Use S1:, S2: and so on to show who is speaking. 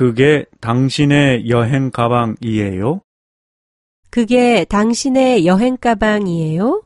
S1: 그게 당신의 여행 가방이에요?
S2: 그게 당신의 여행 가방이에요?